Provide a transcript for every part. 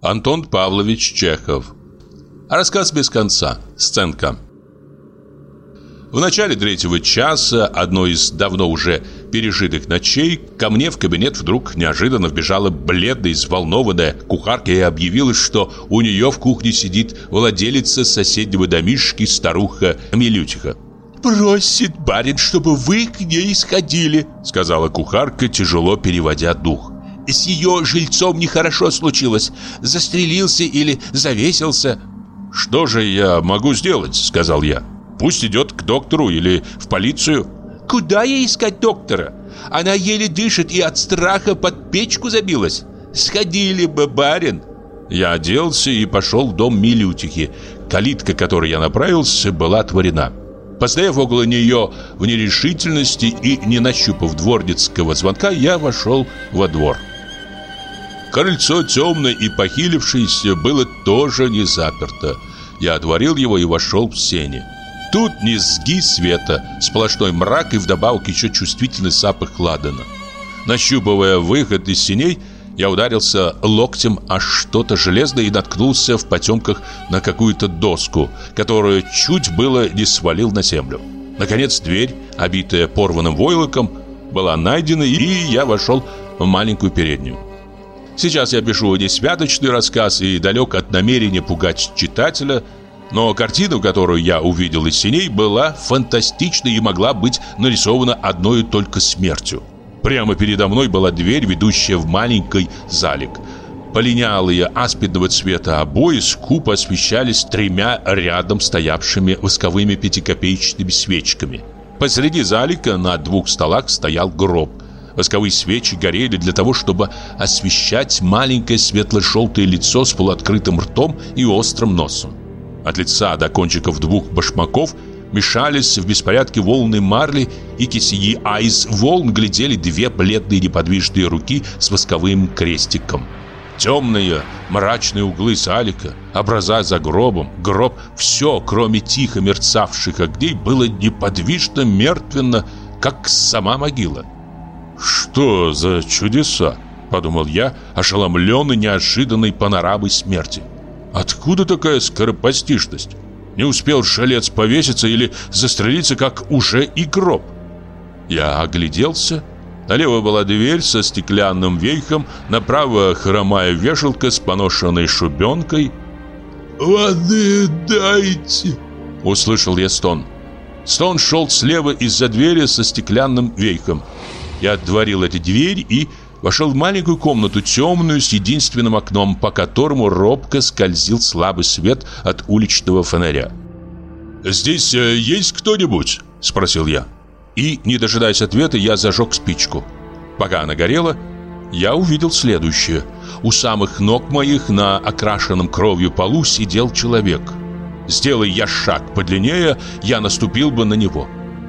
Антон Павлович Чехов. Рассказ без конца. Сценка. В начале третьего часа, одной из давно уже пережитых ночей, ко мне в кабинет вдруг неожиданно вбежала бледная, взволнованная кухарка и объявила, что у нее в кухне сидит владелица соседнего домишки старуха Милютиха. «Просит барин, чтобы вы к ней сходили», — сказала кухарка, тяжело переводя дух. «С ее жильцом нехорошо случилось. Застрелился или завесился». «Что же я могу сделать?» — сказал я. Пусть идет к доктору или в полицию. Куда ей искать доктора? Она еле дышит и от страха под печку забилась. Сходили бы, барин. Я оделся и пошел в дом Милютихи. Калитка, к которой я направился, была отворена. Постояв около нее в нерешительности и не нащупав дворницкого звонка, я вошел во двор. Крыльцо темное и похилившееся было тоже не заперто. Я отворил его и вошел в сени. Тут низги света, сплошной мрак и вдобавок еще чувствительный запах ладана. Нащупывая выход из синей, я ударился локтем о что-то железное и наткнулся в потемках на какую-то доску, которую чуть было не свалил на землю. Наконец дверь, обитая порванным войлоком, была найдена, и я вошел в маленькую переднюю. Сейчас я пишу не святочный рассказ и далек от намерения пугать читателя – но картина, которую я увидел из синей, была фантастичной и могла быть нарисована одной только смертью. Прямо передо мной была дверь, ведущая в маленький залик. Полинялые аспидного цвета обои скупо освещались тремя рядом стоявшими восковыми пятикопеечными свечками. Посреди залика на двух столах стоял гроб. Восковые свечи горели для того, чтобы освещать маленькое светло-желтое лицо с полуоткрытым ртом и острым носом. От лица до кончиков двух башмаков мешались в беспорядке волны марли и кисеи, а из волн глядели две бледные неподвижные руки с восковым крестиком. Темные, мрачные углы салика, образа за гробом, гроб, все, кроме тихо мерцавших огней, было неподвижно, мертвенно, как сама могила. «Что за чудеса?» – подумал я, ошеломленный неожиданной панорамой смерти. Откуда такая скоропостижность? Не успел шалец повеситься или застрелиться, как уже и гроб? Я огляделся. Налево была дверь со стеклянным вейхом, направо хромая вешалка с поношенной шубенкой. «Воды дайте!» — услышал я стон. Стон шел слева из-за двери со стеклянным вейхом. Я отворил эти двери и вошел в маленькую комнату, темную, с единственным окном, по которому робко скользил слабый свет от уличного фонаря. «Здесь э, есть кто-нибудь?» – спросил я. И, не дожидаясь ответа, я зажег спичку. Пока она горела, я увидел следующее. У самых ног моих на окрашенном кровью полу сидел человек. Сделай я шаг подлиннее, я наступил бы на него.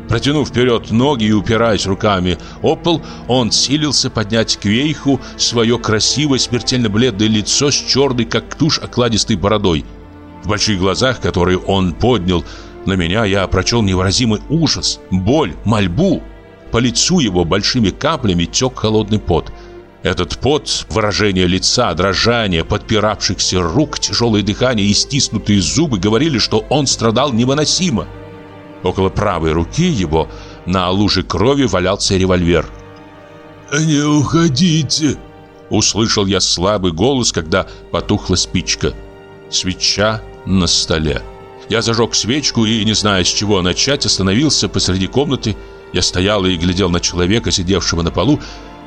Протянув вперед ноги и упираясь руками о пол, он силился поднять к вейху свое красивое, смертельно бледное лицо с черной, как тушь, окладистой бородой. В больших глазах, которые он поднял на меня, я прочел невыразимый ужас, боль, мольбу. По лицу его большими каплями тек холодный пот. Этот пот, выражение лица, дрожание, подпиравшихся рук, тяжелое дыхание и стиснутые зубы говорили, что он страдал невыносимо. Около правой руки его на луже крови валялся револьвер. «Не уходите!» Услышал я слабый голос, когда потухла спичка. Свеча на столе. Я зажег свечку и, не зная, с чего начать, остановился посреди комнаты. Я стоял и глядел на человека, сидевшего на полу,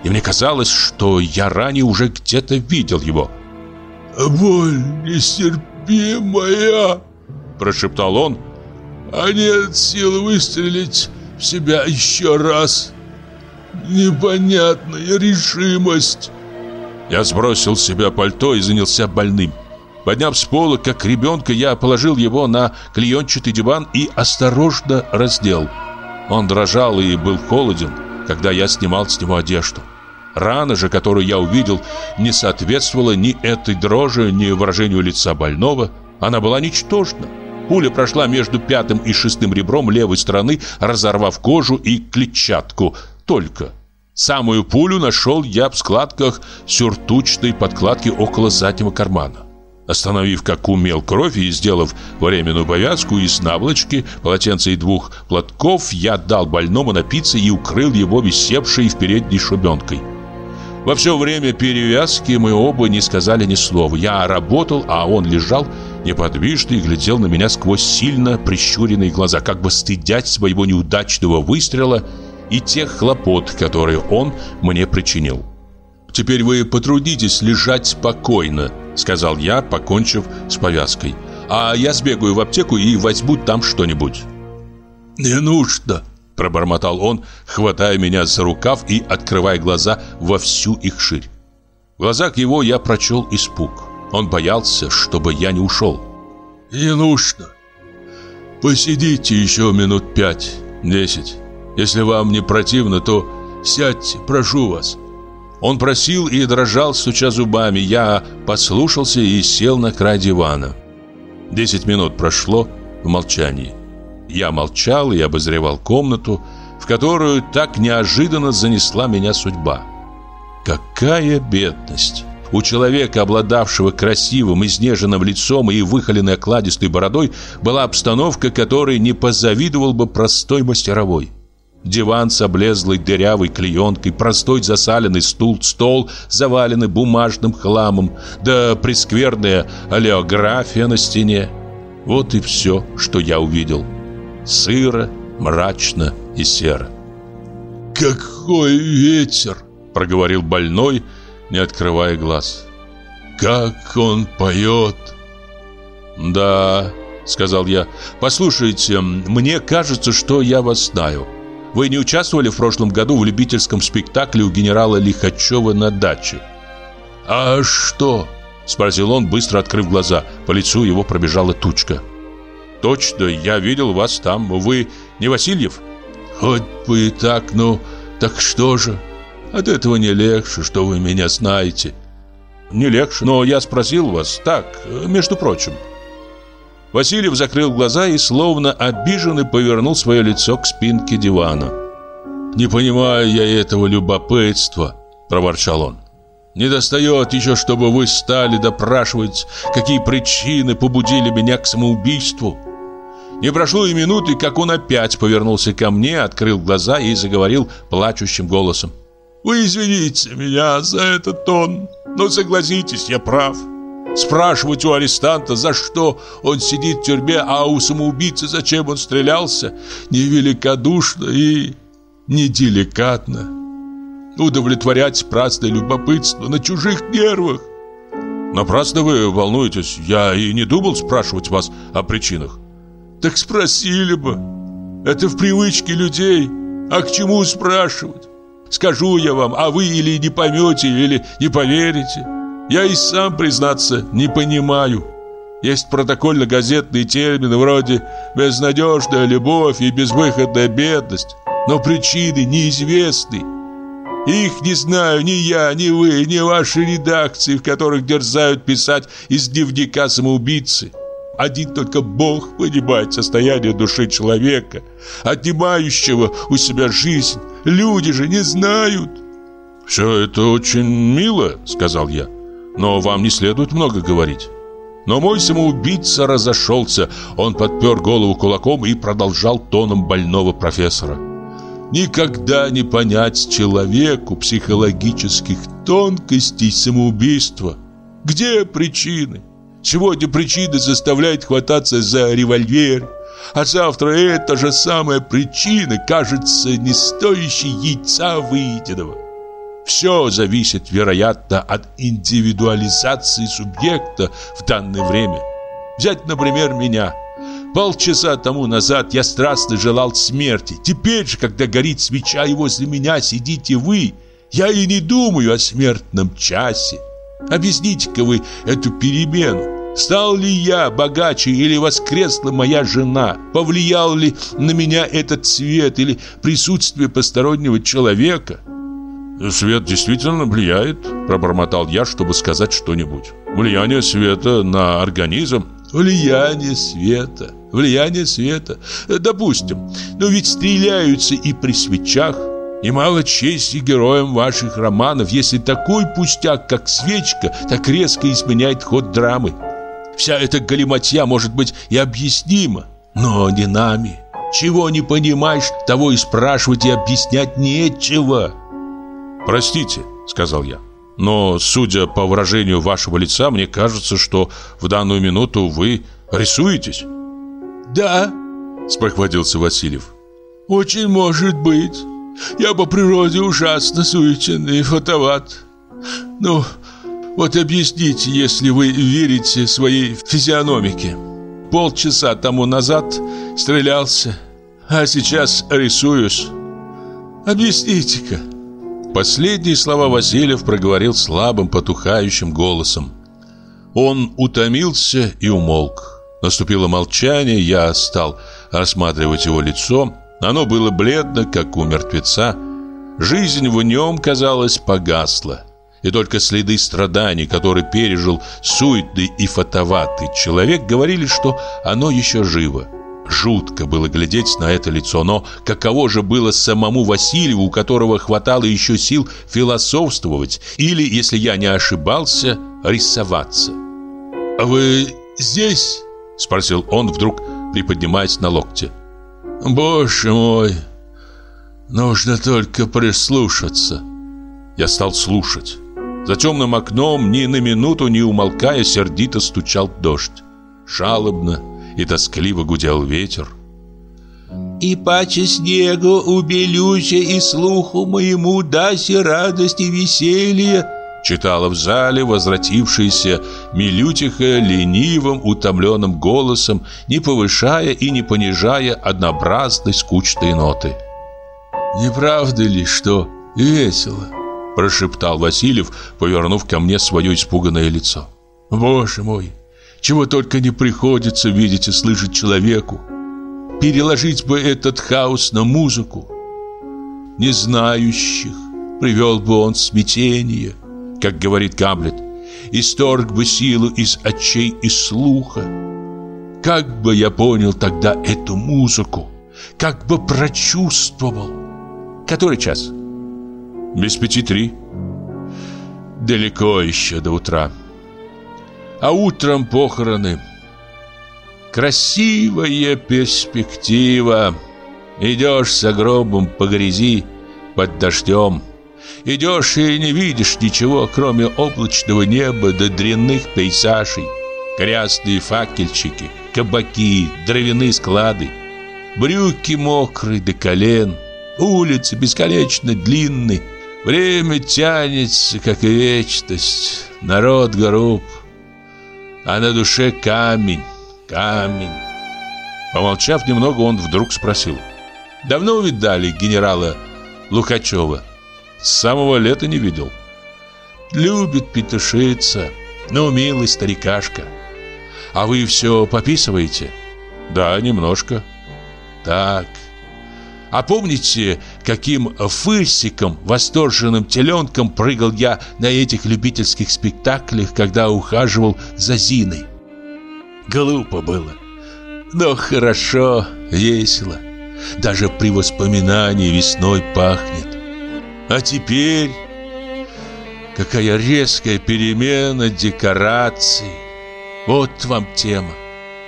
и мне казалось, что я ранее уже где-то видел его. «Боль нестерпимая!» Прошептал он, а нет сил выстрелить в себя еще раз. Непонятная решимость. Я сбросил с себя пальто и занялся больным. Подняв с пола, как ребенка, я положил его на клеенчатый диван и осторожно раздел. Он дрожал и был холоден, когда я снимал с него одежду. Рана же, которую я увидел, не соответствовала ни этой дрожи, ни выражению лица больного. Она была ничтожна. Пуля прошла между пятым и шестым ребром левой стороны, разорвав кожу и клетчатку. Только. Самую пулю нашел я в складках сюртучной подкладки около заднего кармана. Остановив как умел кровь и сделав временную повязку из наволочки, полотенца и двух платков, я дал больному напиться и укрыл его висевшей в передней шубенкой. Во все время перевязки мы оба не сказали ни слова. Я работал, а он лежал неподвижно и глядел на меня сквозь сильно прищуренные глаза, как бы стыдясь своего неудачного выстрела и тех хлопот, которые он мне причинил. «Теперь вы потрудитесь лежать спокойно», — сказал я, покончив с повязкой. «А я сбегаю в аптеку и возьму там что-нибудь». «Не нужно», — пробормотал он, хватая меня за рукав и открывая глаза во всю их ширь. В глазах его я прочел испуг. Он боялся, чтобы я не ушел. «Не нужно. Посидите еще минут пять, десять. Если вам не противно, то сядьте, прошу вас». Он просил и дрожал, стуча зубами. Я послушался и сел на край дивана. Десять минут прошло в молчании. Я молчал и обозревал комнату, в которую так неожиданно занесла меня судьба. Какая бедность! У человека, обладавшего красивым, изнеженным лицом и выхоленной окладистой бородой, была обстановка, которой не позавидовал бы простой мастеровой. Диван с облезлой дырявой клеенкой, простой засаленный стул, стол, заваленный бумажным хламом, да прескверная олеография на стене. Вот и все, что я увидел. Сыро, мрачно и серо. «Какой ветер!» — проговорил больной, не открывая глаз. «Как он поет!» «Да», — сказал я, — «послушайте, мне кажется, что я вас знаю». Вы не участвовали в прошлом году в любительском спектакле у генерала Лихачева на даче? А что? Спросил он, быстро открыв глаза. По лицу его пробежала тучка. Точно, я видел вас там. Вы не Васильев? Хоть бы и так, но так что же? От этого не легче, что вы меня знаете. Не легче, но я спросил вас так, между прочим. Васильев закрыл глаза и, словно обиженный, повернул свое лицо к спинке дивана. «Не понимаю я этого любопытства», – проворчал он. «Не достает еще, чтобы вы стали допрашивать, какие причины побудили меня к самоубийству». Не прошло и минуты, как он опять повернулся ко мне, открыл глаза и заговорил плачущим голосом. «Вы извините меня за этот тон, но согласитесь, я прав. Спрашивать у арестанта, за что он сидит в тюрьме, а у самоубийцы зачем он стрелялся, невеликодушно и неделикатно. Удовлетворять праздное любопытство на чужих нервах. Напрасно вы волнуетесь, я и не думал спрашивать вас о причинах. Так спросили бы. Это в привычке людей. А к чему спрашивать? Скажу я вам, а вы или не поймете, или не поверите. Я и сам, признаться, не понимаю. Есть протокольно-газетные термины вроде «безнадежная любовь» и «безвыходная бедность», но причины неизвестны. Их не знаю ни я, ни вы, ни ваши редакции, в которых дерзают писать из дневника самоубийцы. Один только Бог понимает состояние души человека, отнимающего у себя жизнь. Люди же не знают. «Все это очень мило», — сказал я. Но вам не следует много говорить. Но мой самоубийца разошелся. Он подпер голову кулаком и продолжал тоном больного профессора. Никогда не понять человеку психологических тонкостей самоубийства. Где причины? Сегодня причины заставляют хвататься за револьвер, а завтра эта же самая причина кажется не стоящей яйца выеденного. Все зависит, вероятно, от индивидуализации субъекта в данное время. Взять, например, меня. Полчаса тому назад я страстно желал смерти. Теперь же, когда горит свеча и возле меня сидите вы, я и не думаю о смертном часе. Объясните-ка вы эту перемену. Стал ли я богаче или воскресла моя жена? Повлиял ли на меня этот свет или присутствие постороннего человека? «Свет действительно влияет», – пробормотал я, чтобы сказать что-нибудь. «Влияние света на организм». «Влияние света, влияние света. Допустим, но ведь стреляются и при свечах. И мало чести героям ваших романов, если такой пустяк, как свечка, так резко изменяет ход драмы. Вся эта галиматья может быть и объяснима, но не нами. Чего не понимаешь, того и спрашивать и объяснять нечего. «Простите», — сказал я, — «но, судя по выражению вашего лица, мне кажется, что в данную минуту вы рисуетесь». «Да», — спохватился Васильев, — «очень может быть». Я по природе ужасно суетен и фотоват. Ну, вот объясните, если вы верите своей физиономике. Полчаса тому назад стрелялся, а сейчас рисуюсь. Объясните-ка. Последние слова Васильев проговорил слабым, потухающим голосом. Он утомился и умолк. Наступило молчание, я стал рассматривать его лицо оно было бледно, как у мертвеца. Жизнь в нем, казалось, погасла. И только следы страданий, которые пережил суетный и фотоватый человек, говорили, что оно еще живо. Жутко было глядеть на это лицо, но каково же было самому Васильеву, у которого хватало еще сил философствовать или, если я не ошибался, рисоваться. «А вы здесь?» – спросил он вдруг, приподнимаясь на локте. Боже мой, нужно только прислушаться. Я стал слушать. За темным окном ни на минуту не умолкая сердито стучал дождь. Жалобно и тоскливо гудел ветер. «И паче снегу убелюся, и слуху моему даси радости и веселье», Читала в зале возвратившаяся Милютиха ленивым, утомленным голосом, не повышая и не понижая однообразной скучной ноты. «Не правда ли, что весело?» Прошептал Васильев, повернув ко мне свое испуганное лицо. «Боже мой, чего только не приходится видеть и слышать человеку! Переложить бы этот хаос на музыку! Не знающих привел бы он смятение!» как говорит Гамлет, исторг бы силу из очей и слуха. Как бы я понял тогда эту музыку, как бы прочувствовал. Который час? Без пяти три. Далеко еще до утра. А утром похороны. Красивая перспектива. Идешь с гробом по грязи, под дождем. Идешь и не видишь ничего, кроме облачного неба до дрянных пейзажей. Грязные факельчики, кабаки, дровяные склады. Брюки мокрые до колен. Улицы бесконечно длинные. Время тянется, как вечность. Народ груб. А на душе камень, камень. Помолчав немного, он вдруг спросил. «Давно увидали генерала Лухачева?» С самого лета не видел. Любит петушиться. Ну, милый старикашка. А вы все пописываете? Да, немножко. Так. А помните, каким фырсиком, восторженным теленком прыгал я на этих любительских спектаклях, когда ухаживал за Зиной? Глупо было. Но хорошо, весело. Даже при воспоминании весной пахнет. А теперь какая резкая перемена декораций. Вот вам тема.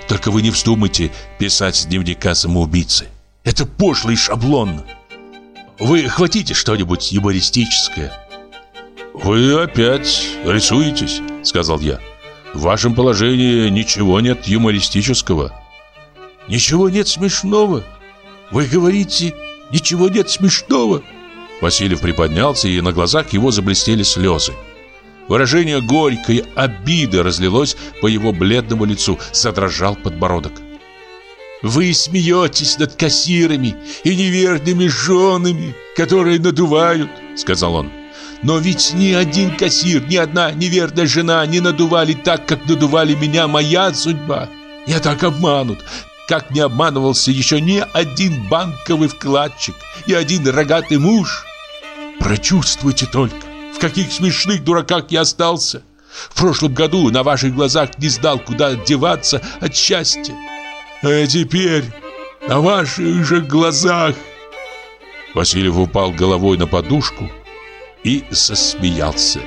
Только вы не вздумайте писать с дневника самоубийцы. Это пошло и шаблонно. Вы хватите что-нибудь юмористическое. Вы опять рисуетесь, сказал я. В вашем положении ничего нет юмористического. Ничего нет смешного. Вы говорите, ничего нет смешного. Васильев приподнялся, и на глазах его заблестели слезы. Выражение горькой обиды разлилось по его бледному лицу, задрожал подбородок. «Вы смеетесь над кассирами и неверными женами, которые надувают», — сказал он. «Но ведь ни один кассир, ни одна неверная жена не надували так, как надували меня моя судьба. Я так обманут, как не обманывался еще ни один банковый вкладчик, ни один рогатый муж. Прочувствуйте только, в каких смешных дураках я остался. В прошлом году на ваших глазах не знал, куда деваться от счастья. А теперь на ваших же глазах. Васильев упал головой на подушку и засмеялся.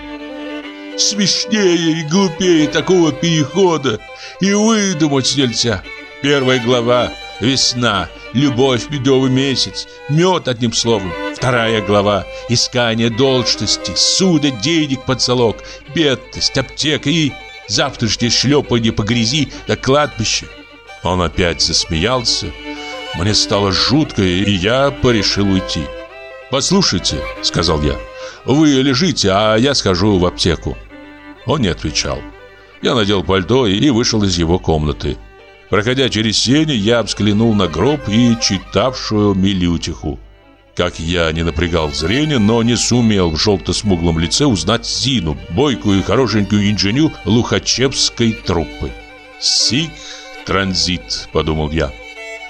Смешнее и глупее такого перехода и выдумать нельзя. Первая глава «Весна», «Любовь, медовый месяц», «Мед» одним словом. Вторая глава «Искание должности», «Суда денег под залог», «Бедность», «Аптека» и «Завтрашнее шлепанье по грязи до кладбища». Он опять засмеялся. Мне стало жутко, и я порешил уйти. «Послушайте», — сказал я, — «вы лежите, а я схожу в аптеку». Он не отвечал. Я надел пальто и вышел из его комнаты. Проходя через сени, я взглянул на гроб и читавшую Милютиху. Как я не напрягал зрение, но не сумел в желто-смуглом лице узнать Зину, бойкую и хорошенькую инженю Лухачевской труппы. «Сик транзит», — подумал я.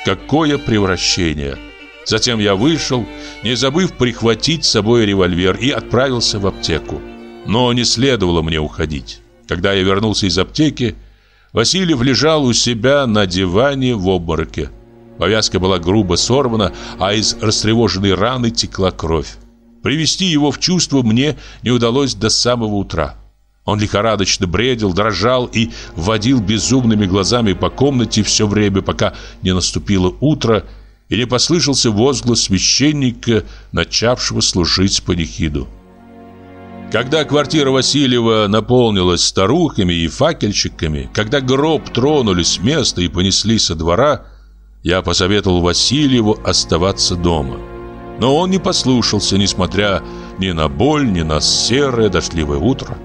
«Какое превращение!» Затем я вышел, не забыв прихватить с собой револьвер, и отправился в аптеку. Но не следовало мне уходить. Когда я вернулся из аптеки, Васильев лежал у себя на диване в обмороке. Повязка была грубо сорвана, а из растревоженной раны текла кровь. Привести его в чувство мне не удалось до самого утра. Он лихорадочно бредил, дрожал и водил безумными глазами по комнате все время, пока не наступило утро и не послышался возглас священника, начавшего служить панихиду. Когда квартира Васильева наполнилась старухами и факельщиками, когда гроб тронули с места и понесли со двора, я посоветовал Васильеву оставаться дома. Но он не послушался, несмотря ни на боль, ни на серое дождливое утро.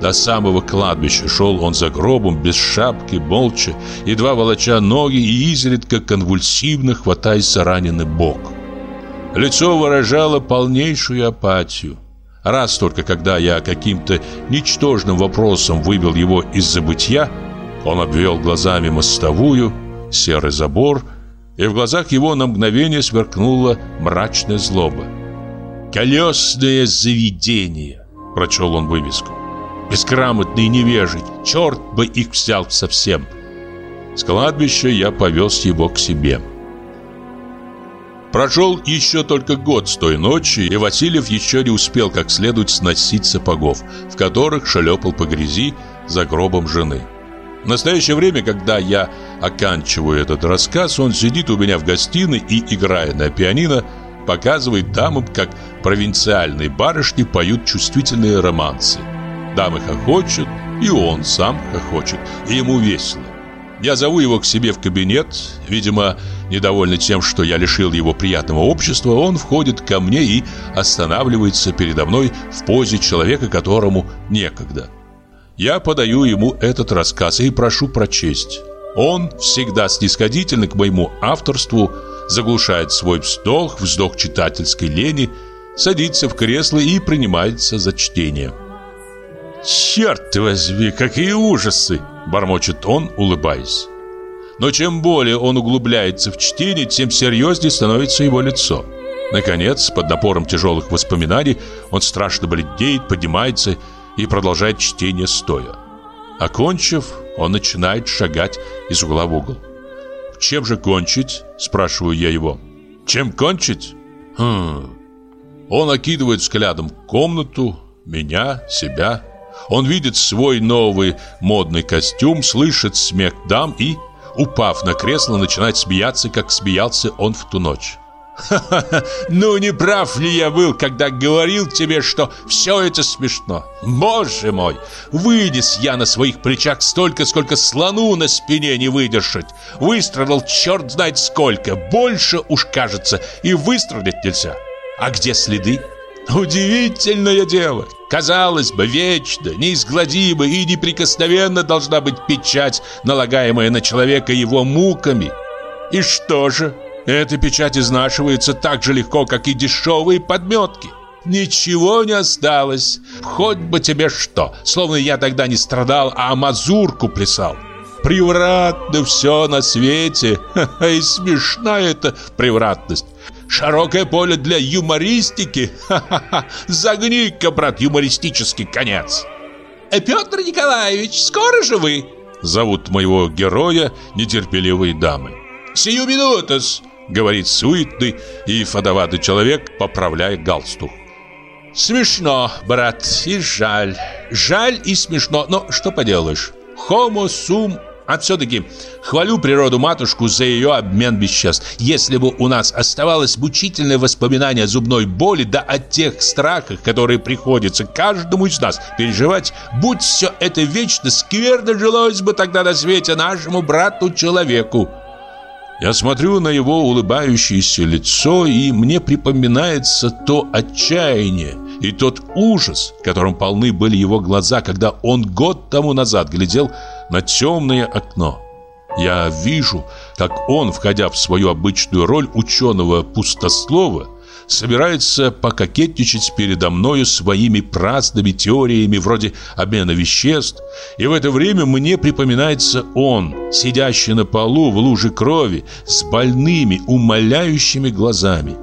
До самого кладбища шел он за гробом, без шапки, молча, едва волоча ноги и изредка конвульсивно хватаясь за раненый бок. Лицо выражало полнейшую апатию. Раз только когда я каким-то ничтожным вопросом вывел его из забытья, он обвел глазами мостовую, серый забор, и в глазах его на мгновение сверкнула мрачная злоба. «Колесное заведение!» – прочел он вывеску. «Бесграмотные невежи! Черт бы их взял совсем!» С кладбища я повез его к себе. Прошел еще только год с той ночи, и Васильев еще не успел как следует сносить сапогов, в которых шлепал по грязи за гробом жены. В настоящее время, когда я оканчиваю этот рассказ, он сидит у меня в гостиной и, играя на пианино, показывает дамам, как провинциальные барышни поют чувствительные романсы. Дамы хохочут, и он сам хохочет, и ему весело. Я зову его к себе в кабинет. Видимо, недовольный тем, что я лишил его приятного общества, он входит ко мне и останавливается передо мной в позе человека, которому некогда. Я подаю ему этот рассказ и прошу прочесть. Он, всегда снисходительный к моему авторству, заглушает свой вздох, вздох читательской лени, садится в кресло и принимается за чтение. «Черт возьми, какие ужасы!» Бормочет он, улыбаясь. Но чем более он углубляется в чтение, тем серьезнее становится его лицо. Наконец, под напором тяжелых воспоминаний, он страшно бледнеет, поднимается и продолжает чтение стоя. Окончив, он начинает шагать из угла в угол. «Чем же кончить?» – спрашиваю я его. «Чем кончить?» хм. Он окидывает взглядом комнату, меня, себя – он видит свой новый модный костюм, слышит смех дам и, упав на кресло, начинает смеяться, как смеялся он в ту ночь. «Ха-ха-ха, ну не прав ли я был, когда говорил тебе, что все это смешно? Боже мой, вынес я на своих плечах столько, сколько слону на спине не выдержать. Выстрадал черт знает сколько, больше уж кажется, и выстрадать нельзя. А где следы?» Удивительное дело. Казалось бы, вечно, неизгладимо и неприкосновенно должна быть печать, налагаемая на человека его муками. И что же? Эта печать изнашивается так же легко, как и дешевые подметки. Ничего не осталось. Хоть бы тебе что. Словно я тогда не страдал, а мазурку плясал. Превратно все на свете. И смешна эта превратность. Широкое поле для юмористики? Ха-ха-ха! Загни-ка, брат, юмористический конец!» э, «Петр Николаевич, скоро же вы?» Зовут моего героя нетерпеливые дамы. «Сию минутус!» говорит суетный и фадоватый человек, поправляя галстук. Смешно, брат, и жаль. Жаль и смешно, но что поделаешь. Homo sum а все-таки хвалю природу-матушку за ее обмен веществ. Если бы у нас оставалось мучительное воспоминание о зубной боли, да о тех страхах, которые приходится каждому из нас переживать, будь все это вечно, скверно жилось бы тогда на свете нашему брату-человеку. Я смотрю на его улыбающееся лицо, и мне припоминается то отчаяние и тот ужас, которым полны были его глаза, когда он год тому назад глядел на темное окно. Я вижу, как он, входя в свою обычную роль ученого-пустослова, собирается пококетничать передо мною своими праздными теориями вроде обмена веществ, и в это время мне припоминается он, сидящий на полу в луже крови, с больными, умоляющими глазами.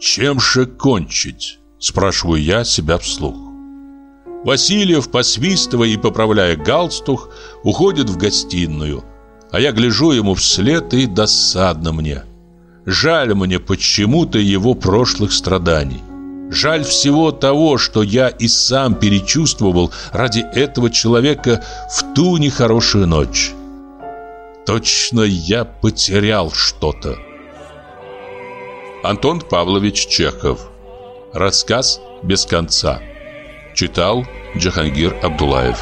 «Чем же кончить?» – спрашиваю я себя вслух. Васильев, посвистывая и поправляя галстух, уходит в гостиную, а я гляжу ему вслед и досадно мне – Жаль мне почему-то его прошлых страданий. Жаль всего того, что я и сам перечувствовал ради этого человека в ту нехорошую ночь. Точно я потерял что-то. Антон Павлович Чехов. Рассказ без конца. Читал Джахангир Абдулаев.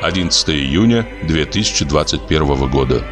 11 июня 2021 года.